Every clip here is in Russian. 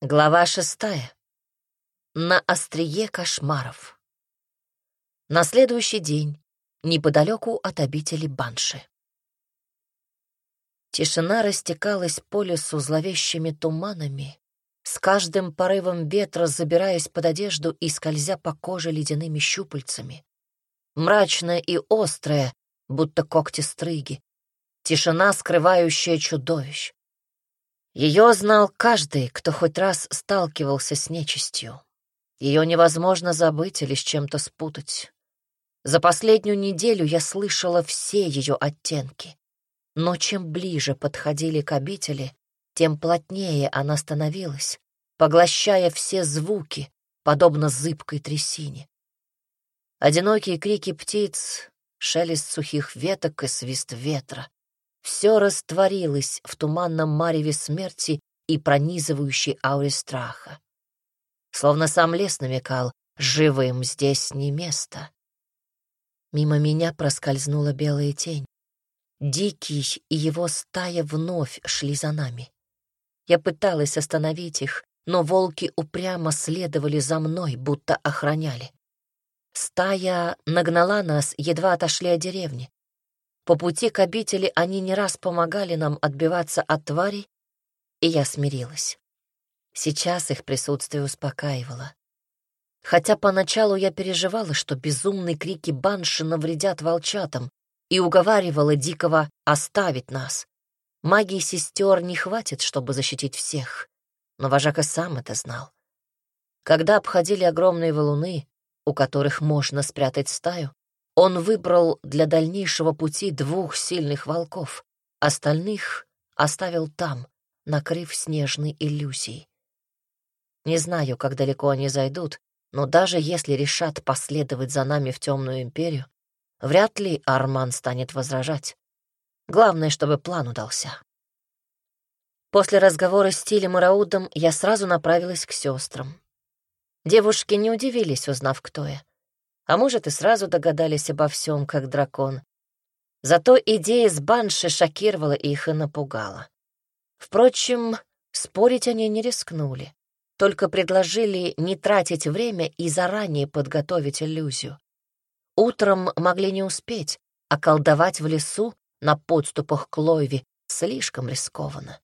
Глава шестая. На острие кошмаров. На следующий день, неподалеку от обители Банши. Тишина растекалась по лесу зловещими туманами, с каждым порывом ветра забираясь под одежду и скользя по коже ледяными щупальцами. Мрачная и острая, будто когти стрыги. Тишина, скрывающая чудовищ. Ее знал каждый, кто хоть раз сталкивался с нечистью. Ее невозможно забыть или с чем-то спутать. За последнюю неделю я слышала все ее оттенки. Но чем ближе подходили к обители, тем плотнее она становилась, поглощая все звуки, подобно зыбкой трясине. Одинокие крики птиц, шелест сухих веток и свист ветра. Все растворилось в туманном мареве смерти и пронизывающей ауре страха. Словно сам лес намекал, живым здесь не место. Мимо меня проскользнула белая тень. Дикий и его стая вновь шли за нами. Я пыталась остановить их, но волки упрямо следовали за мной, будто охраняли. Стая нагнала нас, едва отошли от деревни. По пути к обители они не раз помогали нам отбиваться от тварей, и я смирилась. Сейчас их присутствие успокаивало. Хотя поначалу я переживала, что безумные крики банши навредят волчатам, и уговаривала Дикого оставить нас. Магии сестер не хватит, чтобы защитить всех, но вожак и сам это знал. Когда обходили огромные валуны, у которых можно спрятать стаю, он выбрал для дальнейшего пути двух сильных волков, остальных оставил там, накрыв снежной иллюзией. Не знаю, как далеко они зайдут, но даже если решат последовать за нами в Темную Империю, вряд ли Арман станет возражать. Главное, чтобы план удался. После разговора с Тилем и Раудом я сразу направилась к сестрам. Девушки не удивились, узнав, кто я а может, и сразу догадались обо всем, как дракон. Зато идея с банши шокировала их и напугала. Впрочем, спорить они не рискнули, только предложили не тратить время и заранее подготовить иллюзию. Утром могли не успеть, а колдовать в лесу на подступах к Лойве слишком рискованно.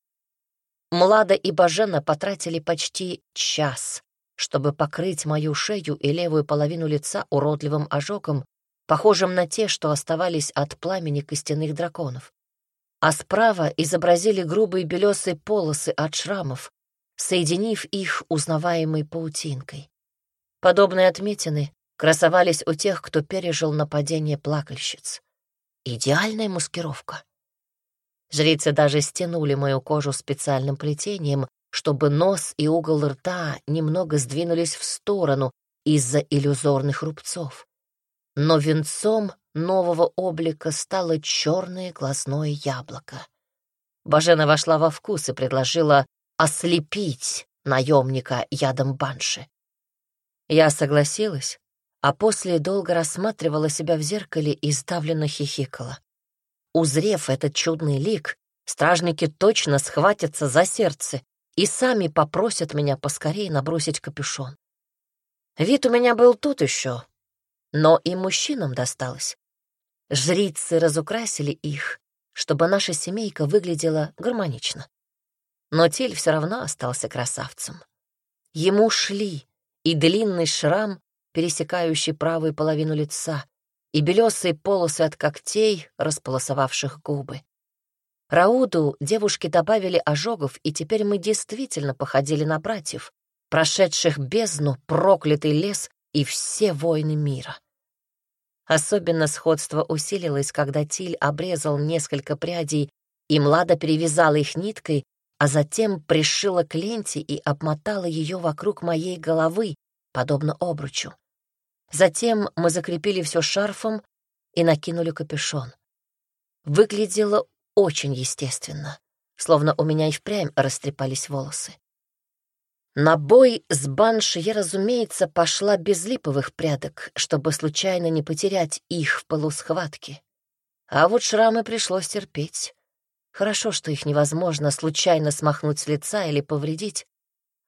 Млада и Бажена потратили почти час, чтобы покрыть мою шею и левую половину лица уродливым ожогом, похожим на те, что оставались от пламени костяных драконов. А справа изобразили грубые белесые полосы от шрамов, соединив их узнаваемой паутинкой. Подобные отметины красовались у тех, кто пережил нападение плакальщиц. Идеальная маскировка. Жрицы даже стянули мою кожу специальным плетением, чтобы нос и угол рта немного сдвинулись в сторону из-за иллюзорных рубцов. Но венцом нового облика стало черное глазное яблоко. Бажена вошла во вкус и предложила ослепить наемника ядом банши. Я согласилась, а после долго рассматривала себя в зеркале и сдавленно хихикала. Узрев этот чудный лик, стражники точно схватятся за сердце и сами попросят меня поскорее набросить капюшон. Вид у меня был тут еще, но и мужчинам досталось. Жрицы разукрасили их, чтобы наша семейка выглядела гармонично. Но Тиль все равно остался красавцем. Ему шли и длинный шрам, пересекающий правую половину лица, и белесые полосы от когтей, располосовавших губы. Рауду девушки добавили ожогов, и теперь мы действительно походили на братьев, прошедших бездну, проклятый лес и все войны мира. Особенно сходство усилилось, когда Тиль обрезал несколько прядей, и Млада перевязала их ниткой, а затем пришила к ленте и обмотала ее вокруг моей головы, подобно обручу. Затем мы закрепили все шарфом и накинули капюшон. Выглядело очень естественно, словно у меня и впрямь растрепались волосы. На бой с банши я, разумеется, пошла без липовых прядок, чтобы случайно не потерять их в полусхватке. А вот шрамы пришлось терпеть. Хорошо, что их невозможно случайно смахнуть с лица или повредить.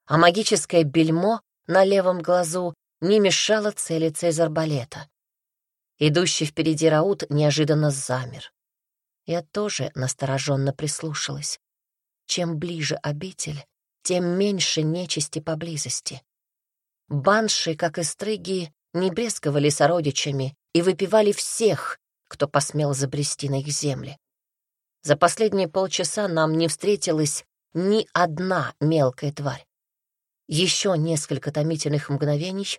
а магическое бельмо на левом глазу не мешало целиться из арбалета. Идущий впереди Раут неожиданно замер. Я тоже настороженно прислушалась. Чем ближе обитель, тем меньше нечисти поблизости. Банши, как и стрыги, не брезговали сородичами и выпивали всех, кто посмел забрести на их земли. За последние полчаса нам не встретилась ни одна мелкая тварь. Еще несколько томительных мгновений,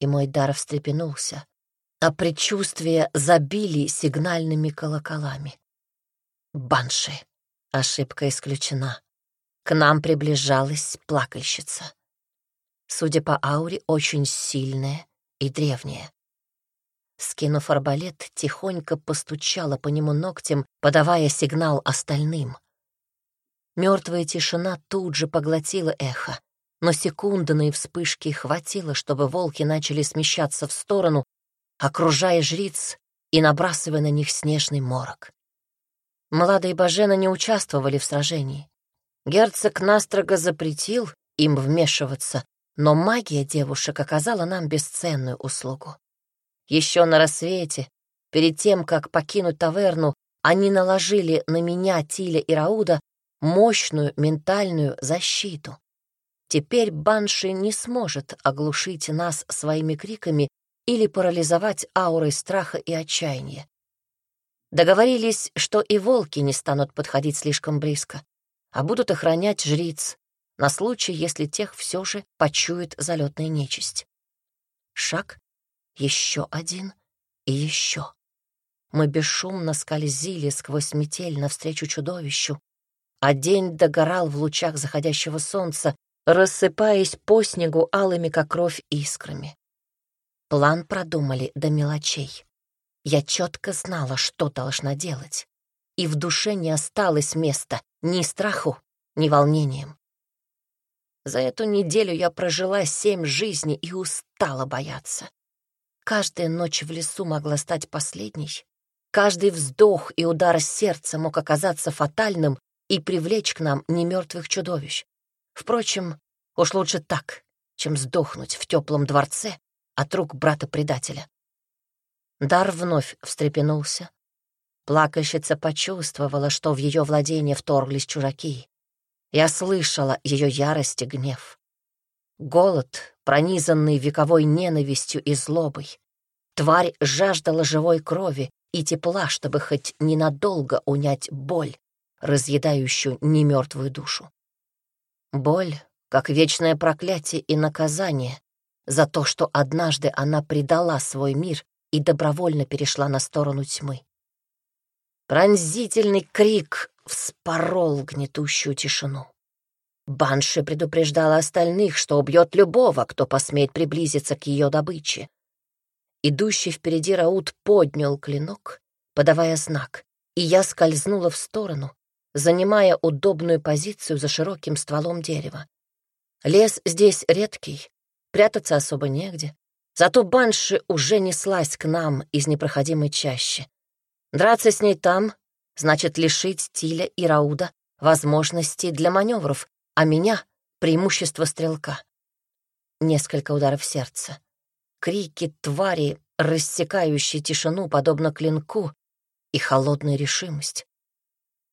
и мой дар встрепенулся, а предчувствия забили сигнальными колоколами. Банши. Ошибка исключена. К нам приближалась плакальщица. Судя по ауре, очень сильная и древняя. Скинув арбалет, тихонько постучала по нему ногтем, подавая сигнал остальным. Мертвая тишина тут же поглотила эхо, но секундные вспышки хватило, чтобы волки начали смещаться в сторону, окружая жриц и набрасывая на них снежный морок. Млада и Бажена не участвовали в сражении. Герцог настрого запретил им вмешиваться, но магия девушек оказала нам бесценную услугу. Еще на рассвете, перед тем, как покинуть таверну, они наложили на меня, Тиля и Рауда мощную ментальную защиту. Теперь Банши не сможет оглушить нас своими криками или парализовать аурой страха и отчаяния. Договорились, что и волки не станут подходить слишком близко, а будут охранять жриц на случай, если тех все же почует залетная нечисть. Шаг, еще один и еще. Мы бесшумно скользили сквозь метель навстречу чудовищу, а день догорал в лучах заходящего солнца, рассыпаясь по снегу алыми, как кровь, искрами. План продумали до мелочей. Я четко знала, что должна делать, и в душе не осталось места ни страху, ни волнением. За эту неделю я прожила семь жизней и устала бояться. Каждая ночь в лесу могла стать последней. Каждый вздох и удар сердца мог оказаться фатальным и привлечь к нам немертвых чудовищ. Впрочем, уж лучше так, чем сдохнуть в теплом дворце от рук брата-предателя. Дар вновь встрепенулся. Плакальщица почувствовала, что в ее владение вторглись чужаки. Я слышала ее ярость и гнев. Голод, пронизанный вековой ненавистью и злобой. Тварь жаждала живой крови и тепла, чтобы хоть ненадолго унять боль, разъедающую немертвую душу. Боль, как вечное проклятие и наказание за то, что однажды она предала свой мир и добровольно перешла на сторону тьмы. Пронзительный крик вспорол гнетущую тишину. Банши предупреждала остальных, что убьет любого, кто посмеет приблизиться к ее добыче. Идущий впереди Раут поднял клинок, подавая знак, и я скользнула в сторону, занимая удобную позицию за широким стволом дерева. Лес здесь редкий, прятаться особо негде. Зато Банши уже неслась к нам из непроходимой чащи. Драться с ней там значит лишить Тиля и Рауда возможностей для маневров, а меня — преимущество стрелка. Несколько ударов сердца. Крики твари, рассекающие тишину, подобно клинку, и холодная решимость.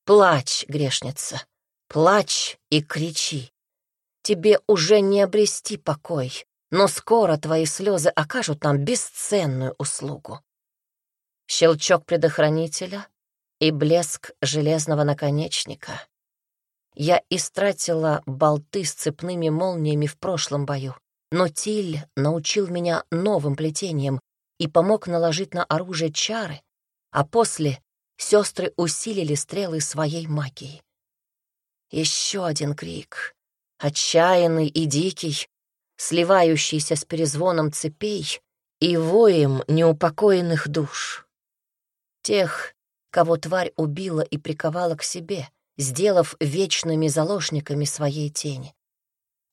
Плачь, грешница, плачь и кричи. Тебе уже не обрести покой, но скоро твои слезы окажут нам бесценную услугу. Щелчок предохранителя и блеск железного наконечника. Я истратила болты с цепными молниями в прошлом бою, но Тиль научил меня новым плетениям и помог наложить на оружие чары, а после сестры усилили стрелы своей магией. Еще один крик, отчаянный и дикий, сливающийся с перезвоном цепей и воем неупокоенных душ. Тех, кого тварь убила и приковала к себе, сделав вечными заложниками своей тени.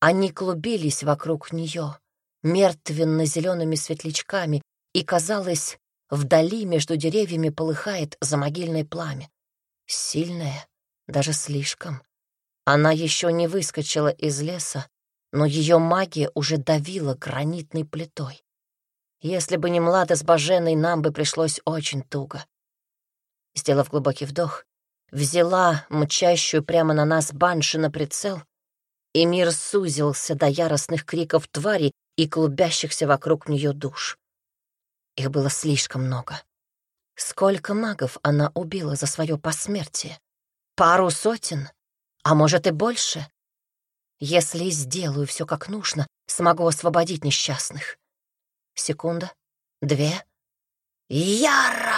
Они клубились вокруг нее, мертвенно-зелеными светлячками, и, казалось, вдали между деревьями полыхает замогильное пламя. Сильное, даже слишком. Она еще не выскочила из леса, но ее магия уже давила гранитной плитой. Если бы не Млада с Баженой, нам бы пришлось очень туго. Сделав глубокий вдох, взяла мчащую прямо на нас банши на прицел, и мир сузился до яростных криков твари и клубящихся вокруг нее душ. Их было слишком много. Сколько магов она убила за свое посмертие? Пару сотен? А может и больше? Если сделаю все как нужно, смогу освободить несчастных. Секунда, две. Яра!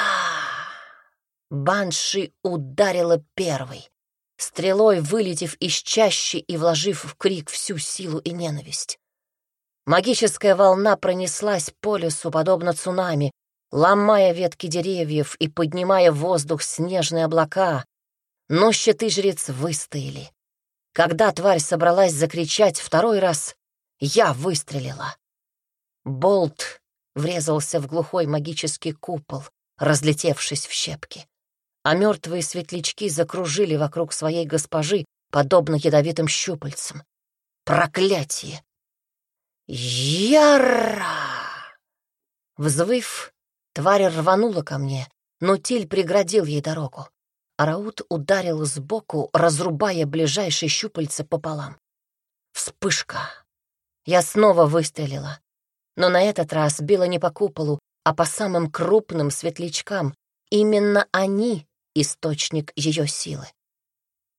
Банши ударила первой, стрелой вылетев из чащи и вложив в крик всю силу и ненависть. Магическая волна пронеслась по лесу, подобно цунами, ломая ветки деревьев и поднимая в воздух снежные облака. Но щиты жрец выстояли. Когда тварь собралась закричать второй раз, я выстрелила. Болт врезался в глухой магический купол, разлетевшись в щепки. А мертвые светлячки закружили вокруг своей госпожи, подобно ядовитым щупальцам. Проклятие! Яра! Взвыв, тварь рванула ко мне, но Тиль преградил ей дорогу. Араут ударил сбоку, разрубая ближайшие щупальца пополам. Вспышка. Я снова выстрелила, но на этот раз била не по куполу, а по самым крупным светлячкам. Именно они — источник ее силы.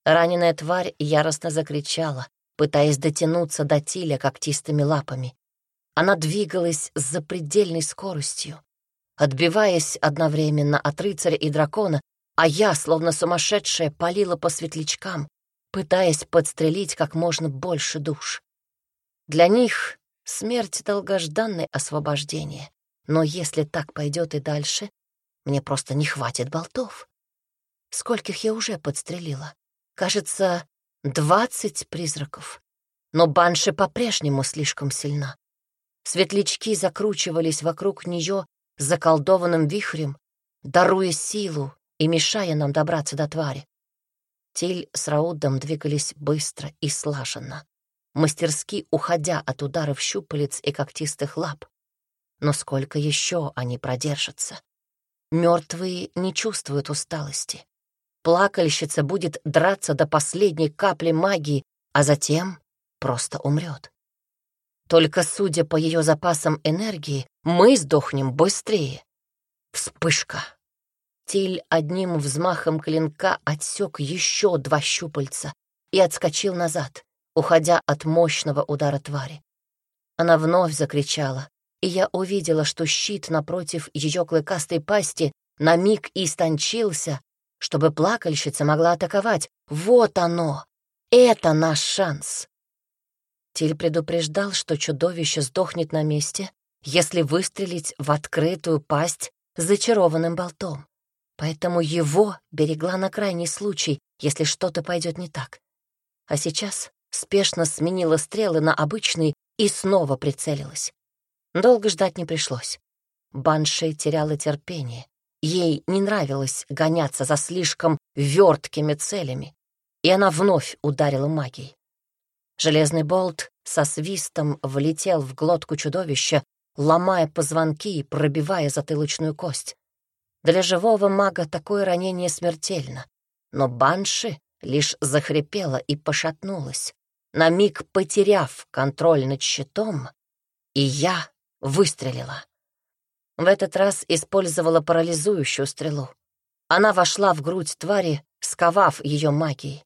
Раненая тварь яростно закричала, пытаясь дотянуться до Тиля когтистыми лапами. Она двигалась с запредельной скоростью, отбиваясь одновременно от рыцаря и дракона, а я, словно сумасшедшая, палила по светлячкам, пытаясь подстрелить как можно больше душ. Для них смерть — долгожданное освобождение, но если так пойдет и дальше, мне просто не хватит болтов. Скольких я уже подстрелила? Кажется, Двадцать призраков. Но банши по-прежнему слишком сильна. Светлячки закручивались вокруг нее заколдованным вихрем, даруя силу и мешая нам добраться до твари. Тиль с Раудом двигались быстро и слаженно, мастерски уходя от ударов щупалец и когтистых лап. Но сколько еще они продержатся? Мертвые не чувствуют усталости. Плакальщица будет драться до последней капли магии, а затем просто умрет. Только судя по ее запасам энергии, мы сдохнем быстрее. Вспышка. Тиль одним взмахом клинка отсек еще два щупальца и отскочил назад, уходя от мощного удара твари. Она вновь закричала, и я увидела, что щит напротив ее клыкастой пасти на миг истончился, чтобы плакальщица могла атаковать. Вот оно! Это наш шанс. Тиль предупреждал, что чудовище сдохнет на месте, если выстрелить в открытую пасть зачарованным болтом. Поэтому его берегла на крайний случай, если что-то пойдет не так. А сейчас спешно сменила стрелы на обычные и снова прицелилась. Долго ждать не пришлось. Баншей теряла терпение. Ей не нравилось гоняться за слишком верткими целями, и она вновь ударила магией. Железный болт со свистом влетел в глотку чудовища, ломая позвонки и пробивая затылочную кость. Для живого мага такое ранение смертельно, но Банши лишь захрипела и пошатнулась, на миг потеряв контроль над щитом, и я выстрелила. В этот раз использовала парализующую стрелу. Она вошла в грудь твари, сковав ее магией.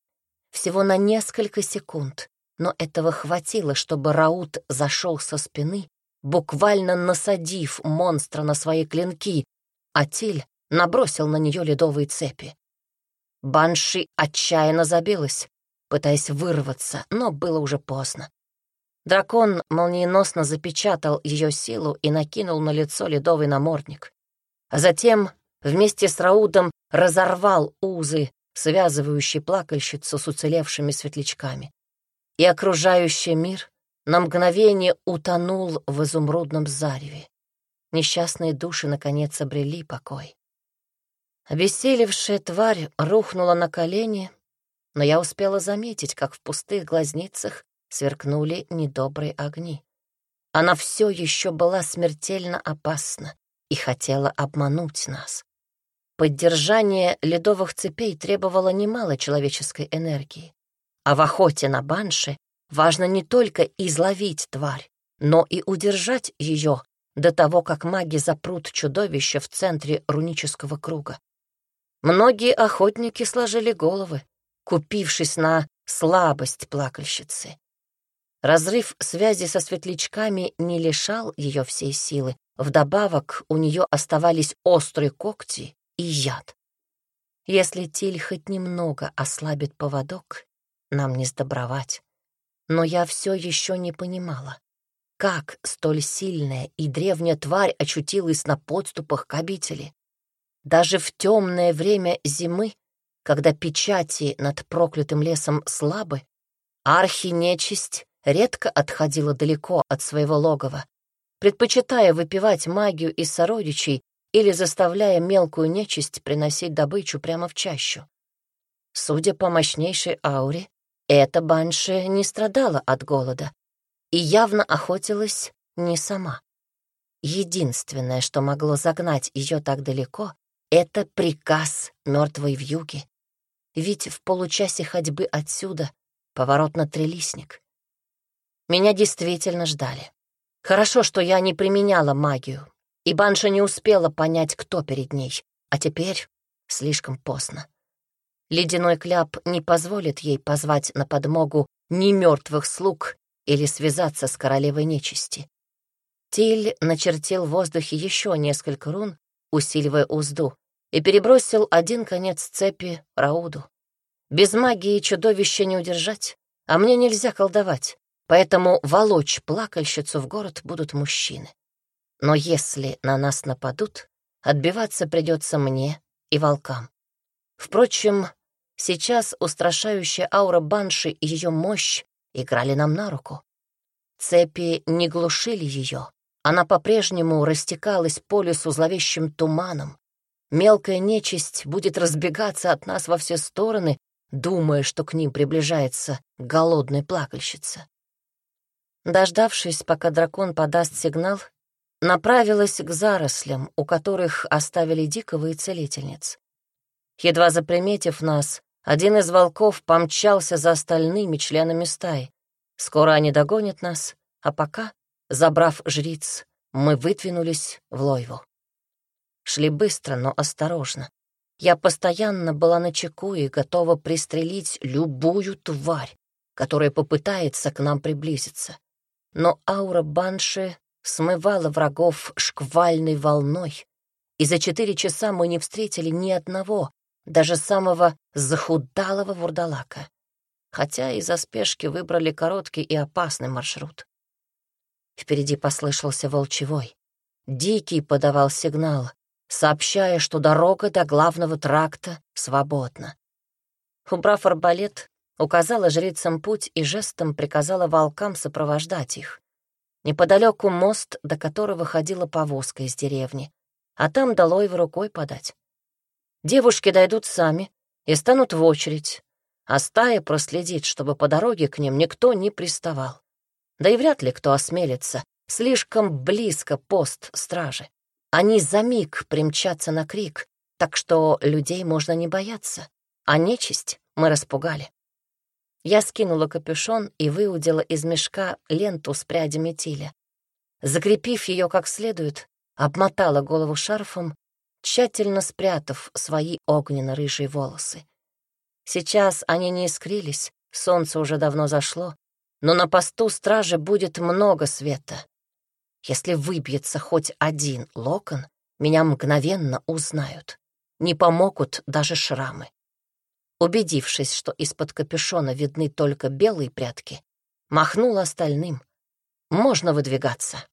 Всего на несколько секунд, но этого хватило, чтобы Раут зашел со спины, буквально насадив монстра на свои клинки, а Тиль набросил на нее ледовые цепи. Банши отчаянно забилась, пытаясь вырваться, но было уже поздно. Дракон молниеносно запечатал ее силу и накинул на лицо ледовый намордник. Затем вместе с Раудом разорвал узы, связывающие плакальщицу с уцелевшими светлячками. И окружающий мир на мгновение утонул в изумрудном зареве. Несчастные души, наконец, обрели покой. Обессилевшая тварь рухнула на колени, но я успела заметить, как в пустых глазницах сверкнули недобрые огни. Она все еще была смертельно опасна и хотела обмануть нас. Поддержание ледовых цепей требовало немало человеческой энергии. А в охоте на банши важно не только изловить тварь, но и удержать ее до того, как маги запрут чудовище в центре рунического круга. Многие охотники сложили головы, купившись на слабость плакальщицы. Разрыв связи со светлячками не лишал ее всей силы. Вдобавок у нее оставались острые когти и яд. Если Тиль хоть немного ослабит поводок, нам не сдобровать. Но я все еще не понимала, как столь сильная и древняя тварь очутилась на подступах к обители. Даже в темное время зимы, когда печати над проклятым лесом слабы, архинечисть редко отходила далеко от своего логова, предпочитая выпивать магию из сородичей или заставляя мелкую нечисть приносить добычу прямо в чащу. Судя по мощнейшей ауре, эта банши не страдала от голода и явно охотилась не сама. Единственное, что могло загнать ее так далеко, это приказ мертвой вьюги. Ведь в получасе ходьбы отсюда поворот на трелисник. Меня действительно ждали. Хорошо, что я не применяла магию, и Банша не успела понять, кто перед ней, а теперь слишком поздно. Ледяной кляп не позволит ей позвать на подмогу ни мертвых слуг или связаться с королевой нечисти. Тиль начертил в воздухе еще несколько рун, усиливая узду, и перебросил один конец цепи Рауду. Без магии чудовище не удержать, а мне нельзя колдовать, поэтому волочь плакальщицу в город будут мужчины. Но если на нас нападут, отбиваться придется мне и волкам. Впрочем, сейчас устрашающая аура банши и ее мощь играли нам на руку. Цепи не глушили ее, она по-прежнему растекалась по лесу зловещим туманом. Мелкая нечисть будет разбегаться от нас во все стороны, думая, что к ним приближается голодная плакальщица. Дождавшись, пока дракон подаст сигнал, направилась к зарослям, у которых оставили дикого и целительниц. Едва заприметив нас, один из волков помчался за остальными членами стаи. Скоро они догонят нас, а пока, забрав жриц, мы выдвинулись в Лойву. Шли быстро, но осторожно. Я постоянно была на чеку и готова пристрелить любую тварь, которая попытается к нам приблизиться. Но аура Банши смывала врагов шквальной волной, и за четыре часа мы не встретили ни одного, даже самого захудалого вурдалака, хотя из-за спешки выбрали короткий и опасный маршрут. Впереди послышался волчевой. Дикий подавал сигнал, сообщая, что дорога до главного тракта свободна. Убрав арбалет, указала жрицам путь и жестом приказала волкам сопровождать их. Неподалеку мост, до которого ходила повозка из деревни, а там дало его рукой подать. Девушки дойдут сами и станут в очередь, а стая проследит, чтобы по дороге к ним никто не приставал. Да и вряд ли кто осмелится, слишком близко пост стражи. Они за миг примчатся на крик, так что людей можно не бояться, а нечисть мы распугали. Я скинула капюшон и выудила из мешка ленту с прядями тиля. Закрепив ее как следует, обмотала голову шарфом, тщательно спрятав свои огненно-рыжие волосы. Сейчас они не искрились, солнце уже давно зашло, но на посту стражи будет много света. Если выбьется хоть один локон, меня мгновенно узнают. Не помогут даже шрамы. Убедившись, что из-под капюшона видны только белые прятки, махнула остальным. Можно выдвигаться.